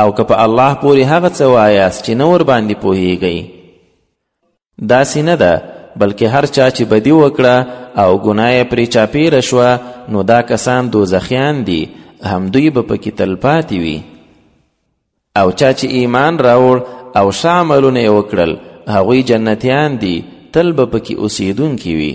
او که په الله پورې هغه څه وایاست چې نه ورباندې پوهیږئ داسې نه ده بلکې هر چا چې بدی وکړه او ګناه یې پرې چاپیره شوه نو دا کسان دوزخیان دي همدوی به پکې تلپاتې وي او چا چې ایمان راوړ او ښه عملونه یې وکړل هغوی جنتیان دي تل به پکې اوسیدونکي وي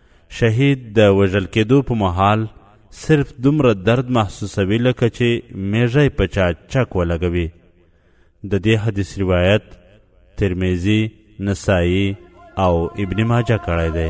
شهید د وژل کېدو په مهال صرف دومره درد محسوسوي لکه چې مېږی په چا چک ولګوي. د دې حدیث روایت ترمذي، نسايي او ابن ماجه کړی دی.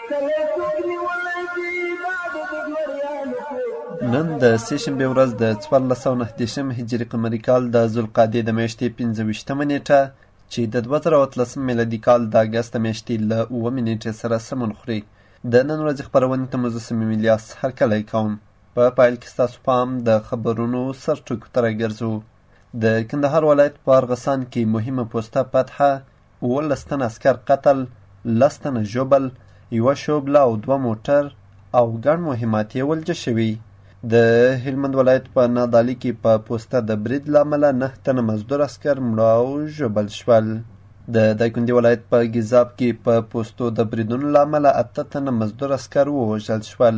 نن د سې شنبې ورځ د څوارلس سوه نهه دېرشم هجري قمري کال د ذوالقعدې د میاشتې پنځه ویشتمه نېټه چې د دوه زره او اتلسم میلادي کال د اګست میاشتې له اوومې نېټې سره سمون خوري د نن ورځې خپرونې ته مو زه صمیم الیاس هرکلی کوم په پیل کې ستاسو پام د خبرونو سرټکو ته راګرځو د کندهار ولایت په ارغسان کې مهمه پوسته فتحه اوولس تنه عسکر قتل، لس تنه ژوبل، یوه شوبله او دوه موټر او ګڼ مهمات یې ولجه شوي. د هلمند ولایت په نادعلي کې په پوسته د برید له امله نهه تنه مزدور عسکر مړه او ژوبل شول. د دایکندي ولایت په ګیزاب کې په پوستو د بریدونو له امله اته تنه مزدور عسکر ووژل شول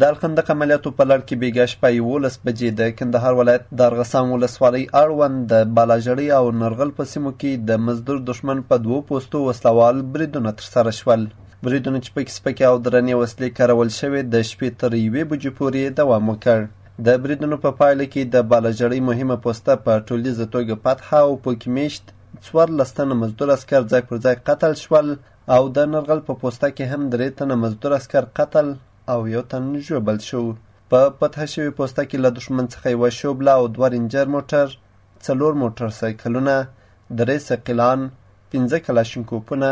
د الخندق عملیاتو په لړ کې بیګا شپه یوولس بجې د کندهار ولایت د ارغسان ولسوالۍ اړوند د بالاژړۍ او نرغل په سیمو کې د مزدور دښمن په دوو پوستو وسلهوال بریدونه ترسره شول. بریدونه چې پکې سپکې او درنې وسلې کارول شوې د شپې تر یوې بجې پورې دوام وکړ. د بریدونو په پایله کې د بالاژړۍ مهمه پوسته په ټولیزه توګه فتحه او پکې میشت څوارلس تنه مزدور عسکر ځای پر ځای قتل شول او د نرغل په پوسته کې هم درې تنه مزدور عسکر قتل او یو تن ژوبل شو په فتح شوې پوسته کې له دښمن څخه یوه شوبله او دوه رینجر موټر څلور موټر سایکلونه درې سقیلان پنځه کلاشینکوپونه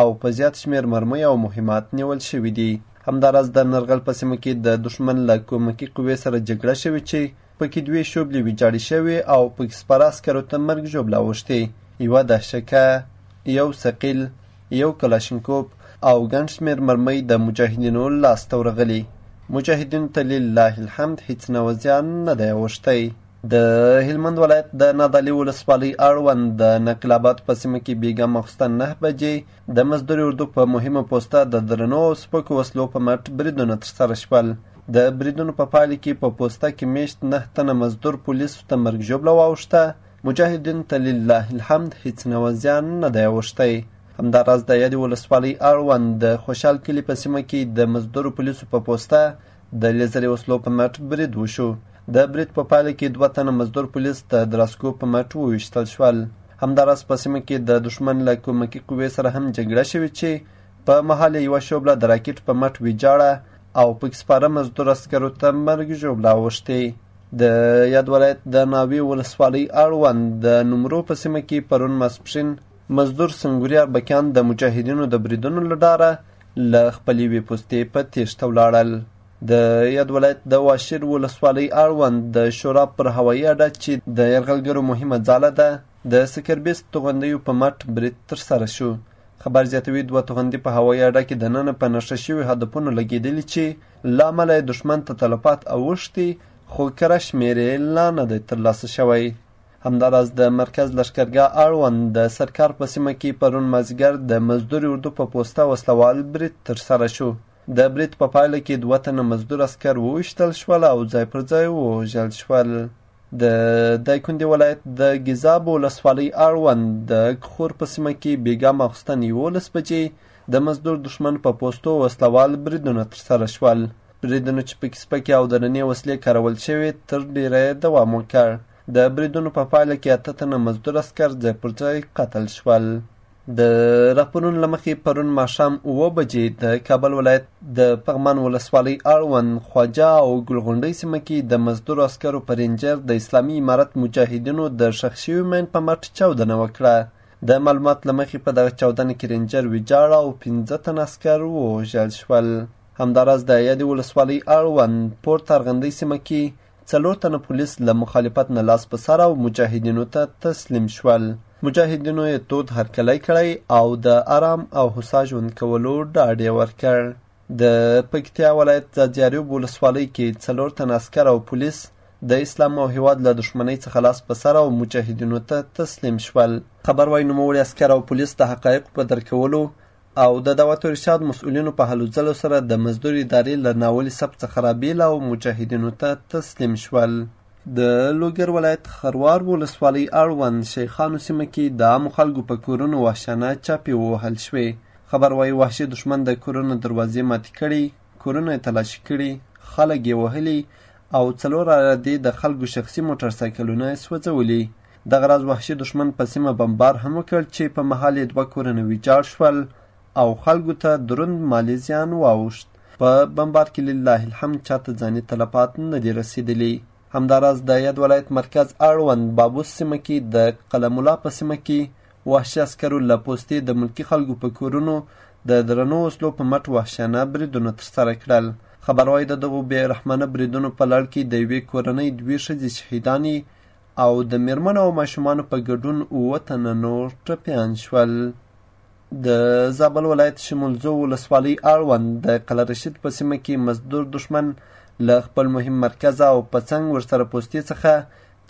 او په زیات شمیر مرمۍ او مهمات نیول شوي دي همداراز د نرغل په سیمه کې د دښمن له کومکي قوې سره جګړه شوې چې پکې دوې شوبلې ویجاړې شوې او پکې سپاره عسکرو ته مرګ ژوبله اوښتې یوه دهشکه یو ثقیل یو کلاشینکوپ او ګڼ شمېر مرمۍ د مجاهدینو لاس ته ورغلي مجاهدینو ته لله الحمد هیڅ نوع زیان نه دی اوښتی د هلمند ولایت د نادعلي ولسوالۍ اړوند د نقل آباد په سیمه کې بېګا ماخوستن نه بجې د مزدوري اردو په مهمه پوسته د درنو او سپکو وسلو په مټ بریدونه ترسره شول د بریدونو په پایله کې په پوسته کې میشت نه تنه مزدور پولیسو ته مرګ ژوبله واوښته مجاهدین ته لله الحمد هیڅ نوع زیان نه دی اوښتی همداراز د یادې ولسوالۍ اړوند د خوشحال کلي په سیمه کې د مزدورو پولیسو په پوسته د لیزري وسلو په مټ برید وشو د برید په پایله کې دوه تنه مزدور پولیس د دراسکو په مټ وویشتل شول همداراز په سیمه کې د دښمن له کومکي قوې سره هم جګړه شوې چې په مهال یې یوه شوبله د راکټ په مټ ویجاړه او پکې سپاره مزدور عسکرو ته مرګ ژوبله اوښتې د یاد ولایت د ناوې ولسوالۍ اړوند د نمرو په سیمه کې پرون ماسپښین مزدور سنګوري اربکیان د مجاهدینو د بریدونو له ډاره له خپلې یوې پوستې په تیښته ولاړل د یاد ولایت د واشیر ولسوالۍ اړوند د شوراب پر هوایي اډه چې د یرغلګرو مهمه ځاله ده د سکربیس توغندیو په مټ برید ترسره شو خبر زیاتوي دوه توغندي په هوایي اډه کې دننه په نښه شوي هدفونو لګېدلي چې له امله یې دښمن ته تلفات اوښتي خو کره شمېر یې لا نه دی ترلاسه شوی همداراز د مرکز لښکرګاه اړوند د سرکار په سیمه کې پرون مازیګر د مزدور اردو په پوسته وسلوال برید ترسره شو د برید په پایله کې دوه تنه مزدور عسکر وویشتل شول او ځای پر ځای ووژل شول. د دایکندي ولایت د ګیزاب ولسوالۍ اړوند د کخور په سیمه کې بیګا ماخوستن یولس بجې د مزدور دښمن په پوستو وسلوال بریدونه ترسره شول بریدونه چې پکې سپکې او درنې وسلې کارول شوې تر ډیره یې دوام وکړ د بریدونو په پایله کې اته تنه مزدور عسکر ځای پر ځای قتل شول د راپورونو له مخې پرون ماښام اوه بجې د کابل ولایت د پغمان ولسوالۍ اړوند خواجه او ګلغونډۍ سیمه کې د مزدور عسکرو په رینجر د اسلامي امارت مجاهدینو د ښخ شوي مین په مټ چاودنه وکړه د معلومات له مخې په دغه چاودنه کې رینجر ویجاړه او پنځه تن عسکر ووژل شول همداراز د یادې ولسوالۍ اړوند پورته ارغندۍ سیمه کې څلور تنه پولیس له مخالفت نه لاس په سر او مجاهدینو ته تسلیم شول مجاهدینو یې تود هرکلی کړی او د آرام او هوسا ژوند کولو ډاډ یې ورکړ د پکتیا ولایت ځاځیاریوب ولسوالۍ کې څلور تن عسکر او پولیس د اسلام او هیواد له دښمنۍ څخه لاس په سر او مجاهدینو ته تسلیم شول خبر وايي نوموړي عسکر او پولیس د حقایقو په درک کولو او د دعوت ارشاد مسؤلینو په هلو ځلو سره د مزدور ادارې له ناولي صف څخه رابیل او مجاهدینو ته تسلیم شول. د لوګر ولایت خروار ولسوالۍ اړوند شیخانو سیمه کې د عامو خلکو په کورونو وحشانه چاپې ووهل شوې خبر وايي وحشي دښمن د کورونو دروازې ماتې کړي کورونه یې تلاشي کړي خلک یې وهلي او څلور عرادې د خلکو شخصي موټر سایکلونه یې سوځولي دغه راز وحشي دښمن په سیمه بمبار هم وکړ چې په مهال یې دوه کورنه ویجاړ شول او خلکو ته دروند مالي زیان واوښت. په بمبار کې لله الحمد چاته ځاني تلفات نه دي رسېدلي. همداراز د یاد ولایت مرکز اړوند بابوس سیمه کې د قلم الله په سیمه کې وحشي عسکرو له پوستې د ملکي خلکو په کورونو د درنو وسلو په مټ وحشیانه بریدونه ترسره کړل خبر وايي د دغو بې رحمانه بریدونو په لړ کې د یوې کورنۍ دوې ښځې شهیدانې او د میرمنو او ماشومانو په ګډون اووه تنه نور ټپیان شول د زابل ولایت شمولزو ولسوالۍ اړوند د قلعه رشید په سیمه کې مزدور دښمن له خپل مهم مرکز او په څنګ ورسره پوستې څخه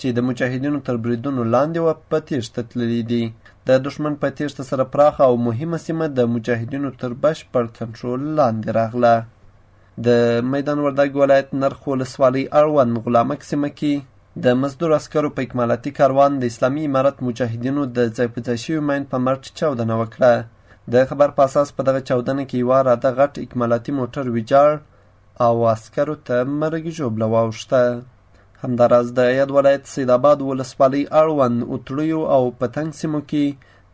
چې د مجاهدینو تر بریدونو لاندې وه په تیښته تللي دي د دښمن په تیښته سره پراخه او مهمه سیمه د مجاهدینو تر بشپړ کنټرول لاندې راغله د میدان وردګ ولایت نرخ ولسوالۍ اړوند غلامک سیمه کې د مزدور عسکرو په اکمالاتي کاروان د اسلامي امارت مجاهدینو د ځای په ځای شوي ماین په مرټ چاودنه وکړه د خبر په اساس په دغه چاودنه کې یوه راده غټ اکمالاتي موټر ویجاړ او عسکرو ته مرګ ژوبله واوښته همداراز د یاد ولایت سیدآباد ولسوالۍ اړوند اتړیو او پتنګ سیمو کې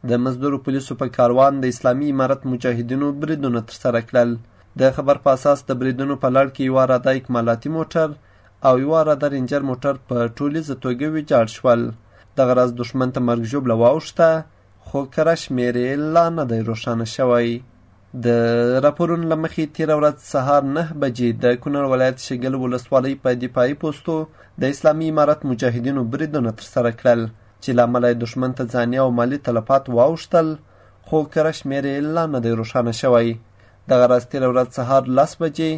د مزدورو پولیسو په کاروان د اسلامي امارت مجاهدینو بریدونه ترسره کړل د خبر په اساس د بریدونو په لړ کې یوه راده اکمالاتي موټر او یوه راده رینجر موټر په ټولیزه توګه ویجاړ شول دغه راز دښمن ته مرګ ژوبله واوښته خو کره شمېر یې لا نه دی روښانه شوی د راپورونو له مخې تېره ورځ سهار نه بجې د کونړ ولایت شګل ولسوالۍ په دفاعي پوستو د اسلامي امارت مجاهدینو بریدونه ترسره کړل چې له امله یې دښمن ته ځاني او مالي تلفات واوښتل خو کره شمېر یې لا نه دی روښانه شوی دغه راز تېره ورځ سهار لس بجې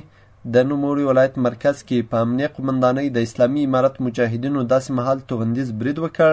د نوموړي ولایت مرکز کې په امنیه قومندانۍ د اسلامي امارت مجاهدینو داسې مهال توغندیز برید وکړ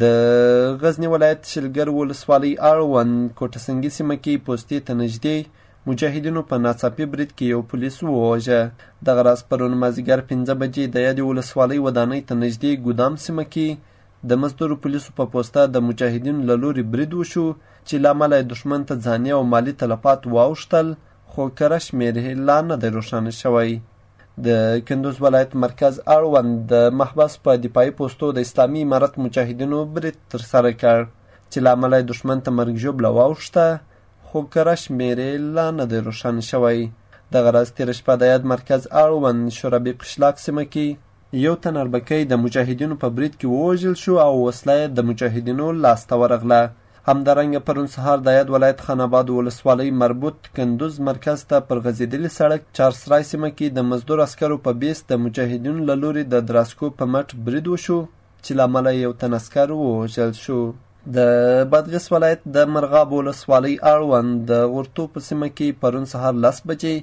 د غزني ولایت شلګر ولسوالۍ اړوند کوټه سنګي سیمه کې پوستې ته نږدې مجاهدینو په ناڅاپي برید کې یو پولیس ووژه دغه راز پرون مازیګر پنځه بجې د یادې ولسوالۍ ودانۍ ته نږدې ګودام سیمه کې د مزدورو پولیسو په پوسته د مجاهدینو له لوري برید وشو چې له امله یې دښمن ته ځاني او مالي تلفات واوښتل خو کره شمېر یې لا نه دی روښانه شوی د کندوز ولایت مرکز اړوند د محبس په دفاعي پوستو د اسلامي امارت مجاهدینو برید ترسره کړ چې له امله یې دښمن ته مرګ ژوبله واوښته خو کره شمېر یې لا نه دی روښانه شوی دغه راز تېره شپه د یاد مرکز اړوند شورابي قشلاق سیمه کې یو تن اربکی د مجاهدینو په برید کې ووژل شو او وسله یې د مجاهدینو لاسته ورغله همدارنګه پرون سهار داياد ولايت خان آباد ولسوالۍ مربوط کندوز مرکز ته پر غځېدلي سړک چارسرای سیمه کې د مزدور عسکرو په بیس د مجاهدینو له لوري د دراسکو په مټ برید وشو چې له امله یو تن عسکر ووژل شو د بادغیس ولایت د مرغاب ولسوالۍ اړوند د غورتو په سیمه کې پرون سهار لس بجې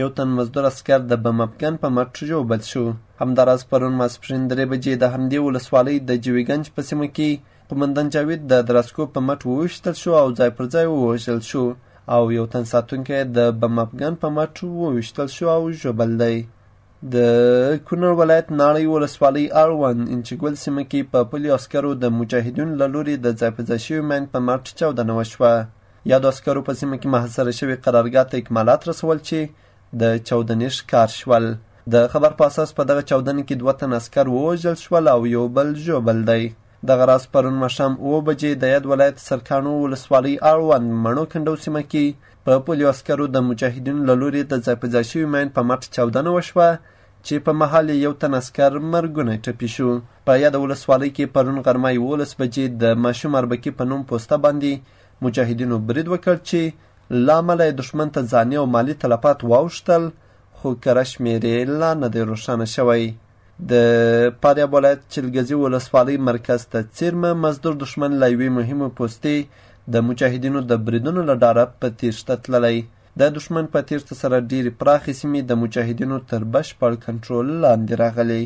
یو تن مزدور عسکر د بمبګن په مټ ژوبل شو همداراز پرون ماسپښین درې بجې د همدې ولسوالۍ د جویګنج په سیمه کې قومندان جاوید د دراسکو په مټ وویشتل شو او ځای پر ځای ووژل شو او یو تن ساتونکی د بم افغان په مټ وویشتل شو او ژوبل دی د کونړ ولایت ناړۍ ولسوالۍ اړوند انچګل سیمه کې په پلي عسکرو د مجاهدینو له لوري د ځای په ځای شوي مین په مټ چاودنه وشوه یادو عسکرو په سیمه کې محاصره شوې قرارګاه ته اکمالات رسول چې د چاودنې ښکار شول. د خبر په اساس په دغه چاودنې کې دوه تن عسکر ووژل شول او یو بل ژوبل دی. دغه راز پرون ماښام اوه بجې د یاد ولایت سرکاڼو ولسوالۍ اړوند مڼو کنډو سیمه کې په پولیو عسکرو د مجاهدینو له لورې د ځای په ځای شوي ماین په مټ چاودنه وشوه چې په مهال یې یو تن عسکر مرګونی ټپي شو. په یاده ولسوالۍ کې پرون غرمه یولس بجې د ماشوم اربکي په نوم پوسته باندې مجاهدینو برید وکړ چې له امله یې دښمن ته ځاني او مالي تلفات واوښتل خو کره شمېر یې لا نه دی روښانه شوی د فاریاب ولایت چلګزي ولسوالۍ مرکز ته څیرمه مزدور دښمن له یوې مهمې پوستې د مجاهدینو د بریدونو له ډاره په تیښته تللی د دښمن په تیښته سره ډېرې پراخې سیمې د مجاهدینو تر بشپړ کنټرول لاندې راغلي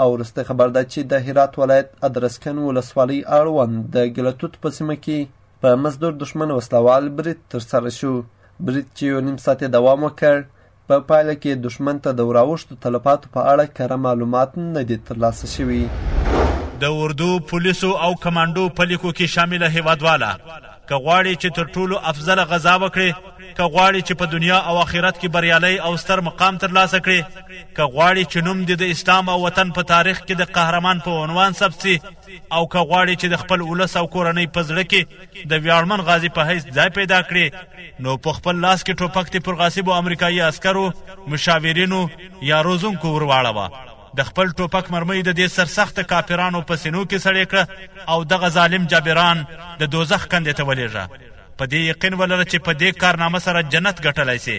او وروستی خبر دا چې د هرات ولایت ادرسکن ولسوالۍ اړوند د ګلتوت په سیمه کې په مزدور دښمن وسلوال برید ترسره شو برید چې یو نیم ساعت دوام وکړ په پا پایله کې دښمن ته د وراوښتو تلفاتو په اړه کره معلومات نه دي ترلاسه شوي د اردو پولیسو او کمانډو په لیکو کې شامل هیوادواله که غواړي چې تر ټولو افضل غذا وکړي که غواړي چې په دنیا او آخرت کې بریالی او ستر مقام ترلاسه کړي که غواړي چې نوم دې د اسلام او وطن په تاریخ کې د قهرمان په عنوان ثبت شي او که غواړي چې د خپل ولس او کورنۍ په زړه کې د ویاړمن غازي په حیث ځای پیدا کړي نو په خپل لاس کې ټوپک ته پر غاصبو امریکایي عسکرو مشاورینو یا روزونکو ورواړوه د خپل ټوپک مرمۍ د دې سرسخت کافرانو په سینو کې سړې کړه او دغه ظالم جابران د دوزخ کندې ته ولېږه په دې یقین ولره چې په دې کارنامه سره جنت ګټلی سي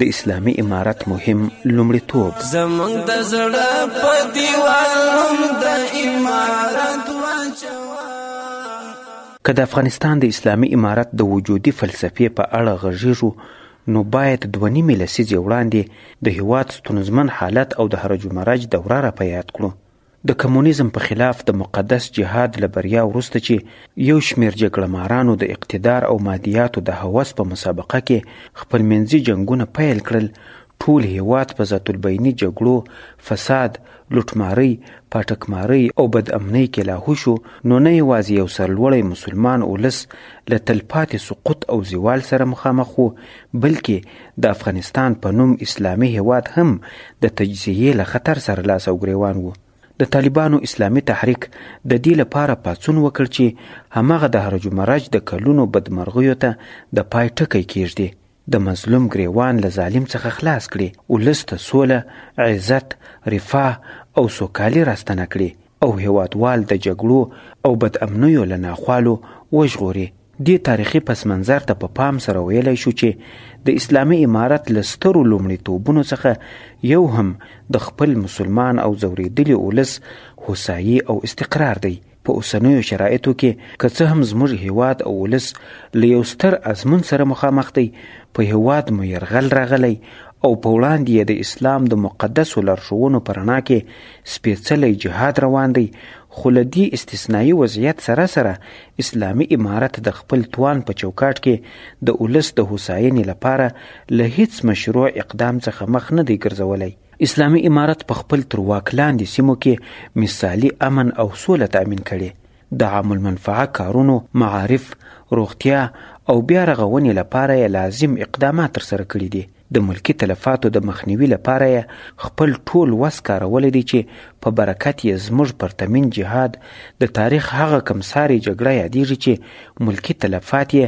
د اسلامي امارت مهم لومړیتوب زمونږ د زړه په دیوال هم د امارت که د افغانستان د اسلامي امارت د وجودي فلسفې په اړه غږیږو نو باید دوه نیمې لسیزې وړاندې د هیواد ستونزمن حالت او د هرج و مرج دوره را په یاد کړو د کمونیزم په خلاف د مقدس جهاد له بریا وروسته چې یو شمېر جګړه مارانو د اقتدار او مادیاتو د هوس په مسابقه کې خپلمنځي جنګونه پیل کړل، ټول هېواد په ذات البیني جګړو، فساد، لوټمارۍ، پاټکمارۍ او بد امنۍ کې لاهو شو، نو نه یوازې یو سرلوړی مسلمان اولس له تلپاتې سقوط او زوال سره مخامخ و، بلکې د افغانستان په نوم اسلامي هیواد هم د تجزیې له خطر سره لاس او ګریوان وو د طالبانو اسلامي تحریک د دې لپاره پاڅون وکړ چې همغه د هرج و مرج د کلونو بدمرغیو ته د پای ټکی کیږدي د مظلوم ګریوان له ظالم څخه خلاص کړي ولس ته سوله عزت رفاه او سوکالي راستنه کړي او هېوادوال د جګړو او بدامنیو له ناخوالو وژغوري. دې تاریخي پس منظر ته په پام سره ویلی شو چې د اسلامي امارت له سترو لومړیتوبونو څخه یو هم د خپل مسلمان او ځورېدلي ولس هوسايي او استقرار دی. په اوسنیو شرایطو کې که څه هم زموږ هېواد او ولس له یو ستر ازمون سره مخامخ دی، په هېواد مو یرغل راغلی او په وړاندې یې د اسلام د مقدسو لارښوونو په رڼا کې سپېڅلی جهاد روان دی خو له دې استثنایي وضعیت سره سره اسلامي امارت د خپل توان په چوکاټ کې د ولس د هوساینې لپاره له هیڅ مشروع اقدام څخه مخ نه دی ګرځولی اسلامي امارت په خپل تر واک لاندې سیمو کې مثالي امن او سوله تامین کړي د عام المنفعه کارونو معارف روغتیا او بیا رغونې لپاره یې لازم اقدامات ترسره کړي دي د ملکي تلفاتو د مخنیوي لپاره یې خپل ټول وس کارولی دی چې په برکت یې زموږ پرتمین جهاد د تاریخ هغه کمسارې جګړه یادیږي چې ملکي تلفات یې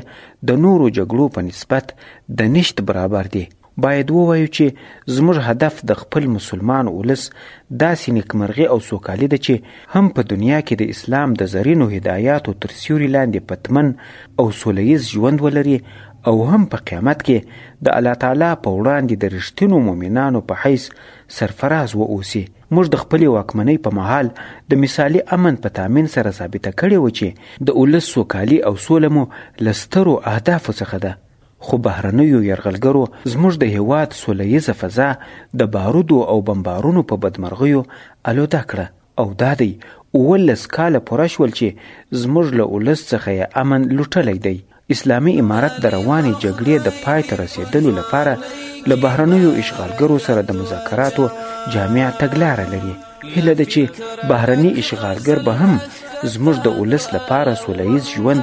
د نورو جګړو په نسبت د نشت برابر دي باید ووایو چې زموږ هدف د خپل مسلمان ولس داسې نیکمرغي او سوکالي ده چې هم په دنیا کې د اسلام د زرینو هدایاتو تر سیوري لاندې پتمن او سولیز ژوند ولري او هم په قیامت کې د الله تعالی په وړاندې د رښتینو مؤمنانو په حیث سرفراز و اوسي موږ د خپلې واکمنۍ په مهال د مثالي امن په تامین سره ثابته کړې و چې د ولس سوکالي او سوله مو له سترو اهدافو څخه ده خو بهرنیو یرغلګرو زموږ د هیواد سوله ییزه فضا د بارودو او بمبارونو په بدمرغیو الوده کړه او دا دی اوولس کاله پوره شول چې زموږ له اولس څخه یې امن لوټلی دی. اسلامي امارت د روانې جګړې د پای ته رسېدلو لپاره له بهرنیو اشغالګرو سره د مذاکراتو جامع تګلاره لري هیله ده چې بهرني اشغالګر به هم زموږ د ولس لپاره سوله ییز ژوند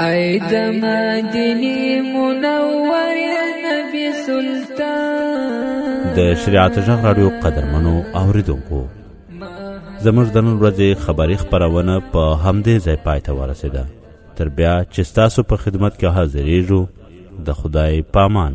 ای د مدینه منور نبی سلطان د شریعت ژغ رادیو قدرمنو اوریدونکو زموږ د نن ورځې خبری خبرونه په همدې ځای پای ته ورسېده تر بیا چې ستاسو په خدمت کې حاضرېږو د خدای پامان